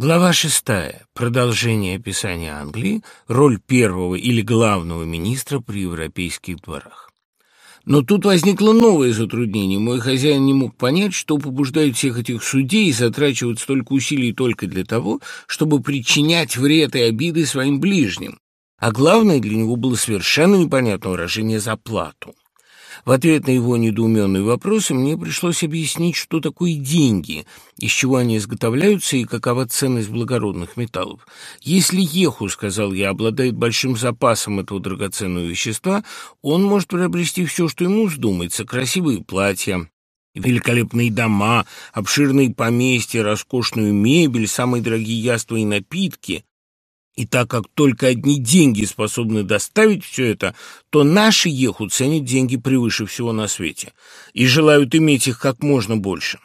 Глава шестая. Продолжение описания Англии. Роль первого или главного министра при европейских дворах. Но тут возникло новое затруднение. Мой хозяин не мог понять, что побуждает всех этих судей затрачивать столько усилий только для того, чтобы причинять вред и обиды своим ближним. А главное, для него было совершенно непонятное выражение «за плату». В ответ на его недоуменные вопросы мне пришлось объяснить, что такое деньги, из чего они изготовляются и какова ценность благородных металлов. Если Еху, сказал я, обладает большим запасом этого драгоценного вещества, он может приобрести все, что ему вздумается, красивые платья, великолепные дома, обширные поместья, роскошную мебель, самые дорогие яства и напитки. И так как только одни деньги способны доставить все это, то наши еху ценят деньги превыше всего на свете и желают иметь их как можно больше.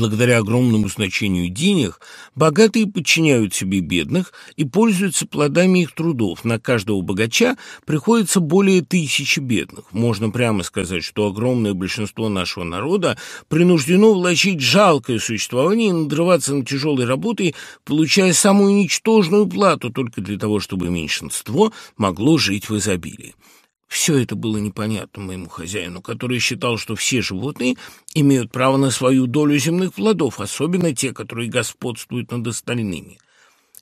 Благодаря огромному значению денег, богатые подчиняют себе бедных и пользуются плодами их трудов. На каждого богача приходится более тысячи бедных. Можно прямо сказать, что огромное большинство нашего народа принуждено влачить жалкое существование и надрываться над тяжелой работой, получая самую ничтожную плату только для того, чтобы меньшинство могло жить в изобилии. Все это было непонятно моему хозяину, который считал, что все животные имеют право на свою долю земных плодов, особенно те, которые господствуют над остальными.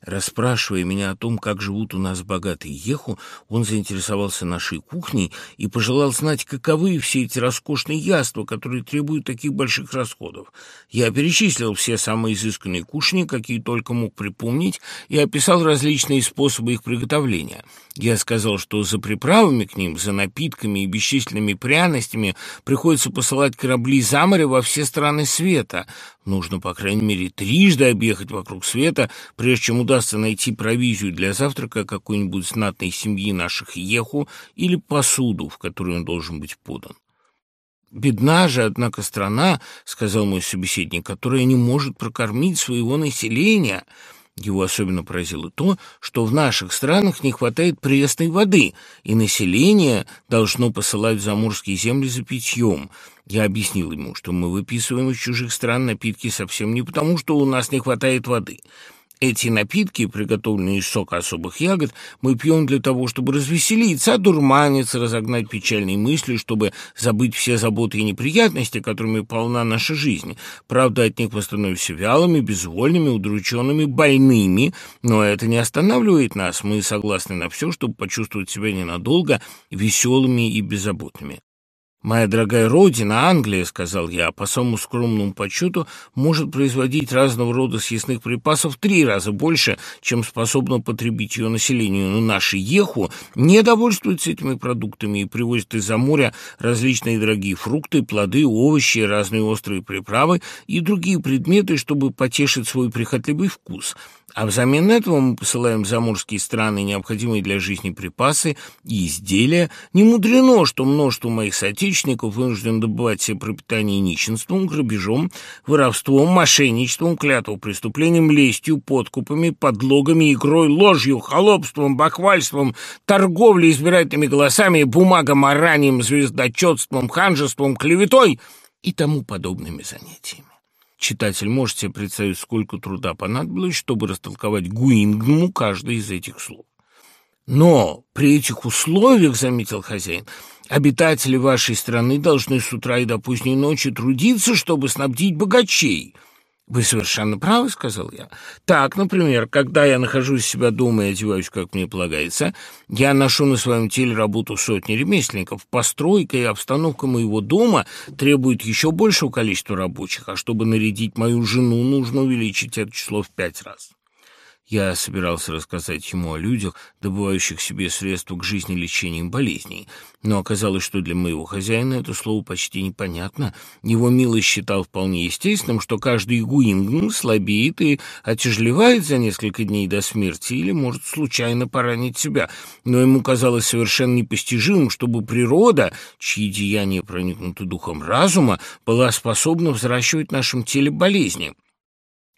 Расспрашивая меня о том, как живут у нас богатые еху, он заинтересовался нашей кухней и пожелал знать, каковы все эти роскошные яства, которые требуют таких больших расходов. Я перечислил все самые изысканные кушни, какие только мог припомнить, и описал различные способы их приготовления. Я сказал, что за приправами к ним, за напитками и бесчисленными пряностями приходится посылать корабли за море во все страны света. Нужно, по крайней мере, трижды объехать вокруг света, прежде чем удастся найти провизию для завтрака какой-нибудь знатной семьи наших еху или посуду, в которую он должен быть подан. «Бедна же, однако, страна, — сказал мой собеседник, — которая не может прокормить своего населения». Его особенно поразило то, что в наших странах не хватает пресной воды, и население должно посылать в заморские земли за питьем. Я объяснил ему, что мы выписываем из чужих стран напитки совсем не потому, что у нас не хватает воды — эти напитки, приготовленные из сока особых ягод, мы пьем для того, чтобы развеселиться, одурманиться, разогнать печальные мысли, чтобы забыть все заботы и неприятности, которыми полна наша жизнь. Правда, от них мы становимся вялыми, безвольными, удрученными, больными, но это не останавливает нас. Мы согласны на все, чтобы почувствовать себя ненадолго веселыми и беззаботными. «Моя дорогая родина, Англия, — сказал я, — по самому скромному подсчету, может производить разного рода съестных припасов в три раза больше, чем способно потребить ее населению. Но наши еху не довольствуются этими продуктами и привозят из-за моря различные дорогие фрукты, плоды, овощи, разные острые приправы и другие предметы, чтобы потешить свой прихотливый вкус». А взамен этого мы посылаем в заморские страны необходимые для жизни припасы и изделия. Не мудрено, что множество моих соотечественников вынужден добывать себе пропитание нищенством, грабежом, воровством, мошенничеством, клятвопреступлением, лестью, подкупами, подлогами, игрой, ложью, холопством, бахвальством, торговлей избирательными голосами, бумагоморанием, звездочетством, ханжеством, клеветой и тому подобными занятиями. Читатель может себе представить, сколько труда понадобилось, чтобы растолковать Гуингму каждое из этих слов. Но при этих условиях, заметил хозяин, обитатели вашей страны должны с утра и до поздней ночи трудиться, чтобы снабдить богачей – «Вы совершенно правы», — сказал я. «Так, например, когда я нахожусь себя дома и одеваюсь, как мне полагается, я ношу на своем теле работу сотни ремесленников. Постройка и обстановка моего дома требуют еще большего количества рабочих, а чтобы нарядить мою жену, нужно увеличить это число в пять раз». Я собирался рассказать ему о людях, добывающих себе средства к жизни лечением болезней, но оказалось, что для моего хозяина это слово почти непонятно. Его милость считал вполне естественным, что каждый гуингн слабеет и отяжелевает за несколько дней до смерти или может случайно поранить себя, но ему казалось совершенно непостижимым, чтобы природа, чьи деяния проникнуты духом разума, была способна взращивать в нашем теле болезни.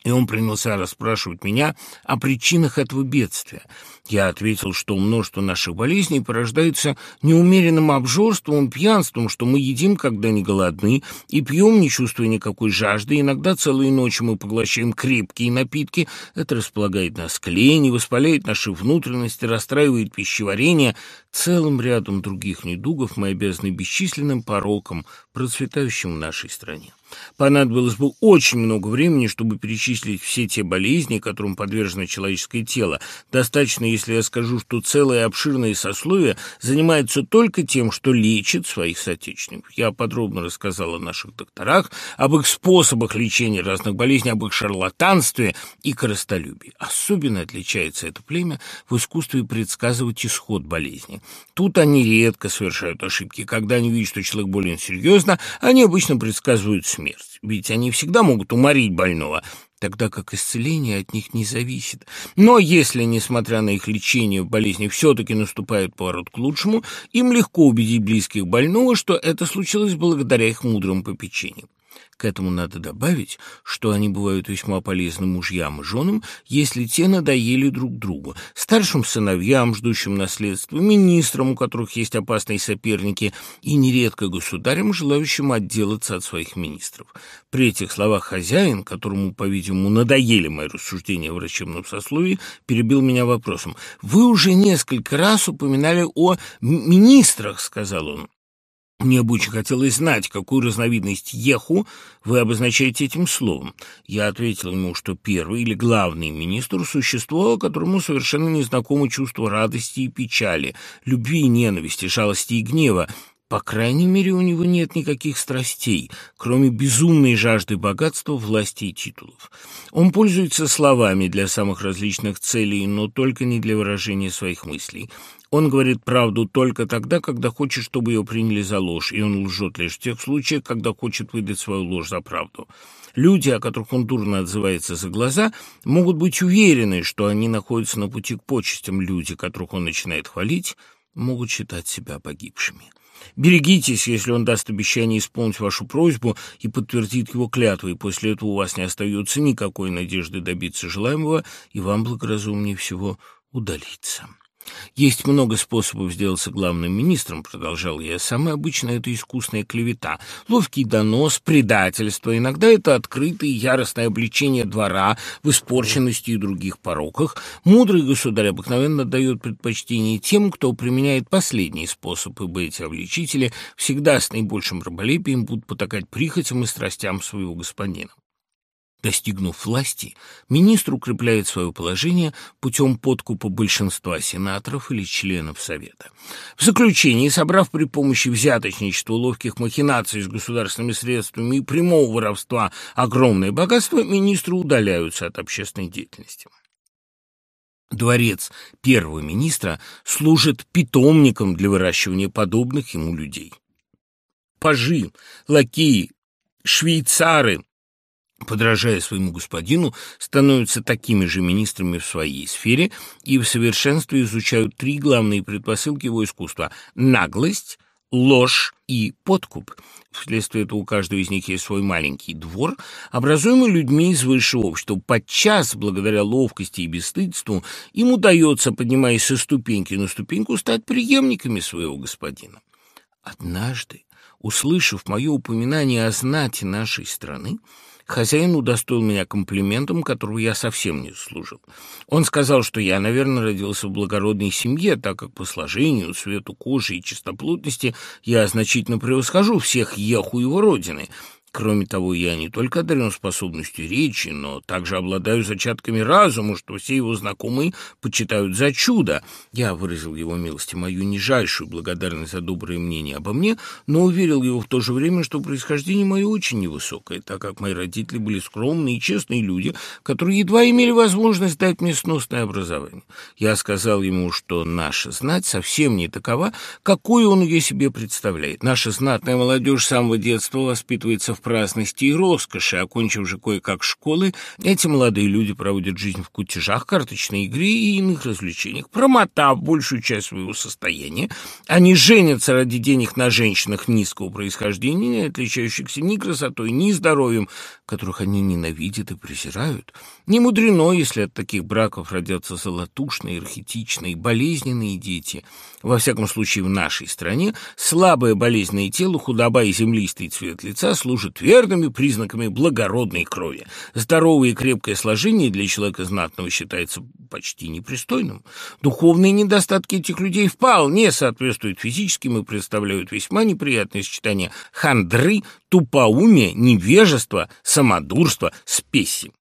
И он принялся расспрашивать меня о причинах этого бедствия. Я ответил, что множество наших болезней порождается неумеренным обжорством, пьянством, что мы едим, когда не голодны, и пьем, не чувствуя никакой жажды. Иногда целые ночи мы поглощаем крепкие напитки. Это располагает нас к лени, воспаляет наши внутренности, расстраивает пищеварение. Целым рядом других недугов мы обязаны бесчисленным порокам, процветающим в нашей стране. Понадобилось бы очень много времени, чтобы перечислить все те болезни, которым подвержено человеческое тело. Достаточно, если я скажу, что целое обширное сословие занимается только тем, что лечит своих соотечественников. Я подробно рассказал о наших докторах, об их способах лечения разных болезней, об их шарлатанстве и коростолюбии. Особенно отличается это племя в искусстве предсказывать исход болезни. Тут они редко совершают ошибки. Когда они видят, что человек болен серьезно, они обычно предсказывают смерть, ведь они всегда могут уморить больного, тогда как исцеление от них не зависит. Но если, несмотря на их лечение в болезни, все-таки наступает поворот к лучшему, им легко убедить близких больного, что это случилось благодаря их мудрым попечениям. К этому надо добавить, что они бывают весьма полезны мужьям и женам, если те надоели друг другу, старшим сыновьям, ждущим наследства, министрам, у которых есть опасные соперники, и нередко государям, желающим отделаться от своих министров. При этих словах хозяин, которому, по-видимому, надоели мои рассуждения в врачебном сословии, перебил меня вопросом. «Вы уже несколько раз упоминали о министрах», — сказал он. Мне бы очень хотелось знать, какую разновидность еху вы обозначаете этим словом. Я ответил ему, что первый или главный министр – существо, которому совершенно незнакомо чувство радости и печали, любви и ненависти, жалости и гнева, по крайней мере, у него нет никаких страстей, кроме безумной жажды богатства, власти и титулов. Он пользуется словами для самых различных целей, но только не для выражения своих мыслей. Он говорит правду только тогда, когда хочет, чтобы ее приняли за ложь, и он лжет лишь в тех случаях, когда хочет выдать свою ложь за правду. Люди, о которых он дурно отзывается за глаза, могут быть уверены, что они находятся на пути к почестям. Люди, которых он начинает хвалить, могут считать себя погибшими. Берегитесь, если он даст обещание исполнить вашу просьбу и подтвердит его клятву, и после этого у вас не остается никакой надежды добиться желаемого, и вам благоразумнее всего удалиться. «Есть много способов сделаться главным министром», — продолжал я. «Самое обычное — это искусная клевета, ловкий донос, предательство. Иногда это открытое яростное обличение двора в испорченности и других пороках. Мудрый государь обыкновенно дает предпочтение тем, кто применяет последний способ, ибо эти обличители всегда с наибольшим раболепием будут потакать прихотям и страстям своего господина. Достигнув власти, министр укрепляет свое положение путем подкупа большинства сенаторов или членов Совета. В заключении, собрав при помощи взяточничества, ловких махинаций с государственными средствами и прямого воровства огромное богатство, министры удаляются от общественной деятельности. Дворец первого министра служит питомником для выращивания подобных ему людей. Пажи, лакеи, швейцары, подражая своему господину, становятся такими же министрами в своей сфере и в совершенстве изучают три главные предпосылки его искусства – наглость, ложь и подкуп. Вследствие этого у каждого из них есть свой маленький двор, образуемый людьми из высшего общества. Подчас, благодаря ловкости и бесстыдству, им удается, поднимаясь со ступеньки на ступеньку, стать преемниками своего господина. Однажды, услышав мое упоминание о знати нашей страны, Хозяин удостоил меня комплиментом, которого я совсем не служил. Он сказал, что я, наверное, родился в благородной семье, так как по сложению, цвету кожи и чистоплотности я значительно превосхожу всех еху его родины, Кроме того, я не только одарен способностью речи, но также обладаю зачатками разума, что все его знакомые почитают за чудо. Я выразил его милости мою нижайшую благодарность за доброе мнение обо мне, но уверил его в то же время, что происхождение мое очень невысокое, так как мои родители были скромные и честные люди, которые едва имели возможность дать мне сносное образование. Я сказал ему, что наша знать совсем не такова, какую он ее себе представляет. Наша знатная молодежь с самого детства воспитывается в праздности и роскоши. Окончив же кое-как школы, эти молодые люди проводят жизнь в кутежах, карточной игре и иных развлечениях. Промотав большую часть своего состояния, они женятся ради денег на женщинах низкого происхождения, отличающихся ни красотой, ни здоровьем, которых они ненавидят и презирают. Не мудрено, если от таких браков родятся золотушные, архетичные, болезненные дети. Во всяком случае, в нашей стране слабое болезненное тело, худоба и землистый цвет лица служат признаками благородной крови. Здоровое и крепкое сложение для человека знатного считается почти непристойным. Духовные недостатки этих людей вполне соответствуют физическим и представляют весьма неприятное сочетание хандры, тупоумия, невежества, самодурства, спеси.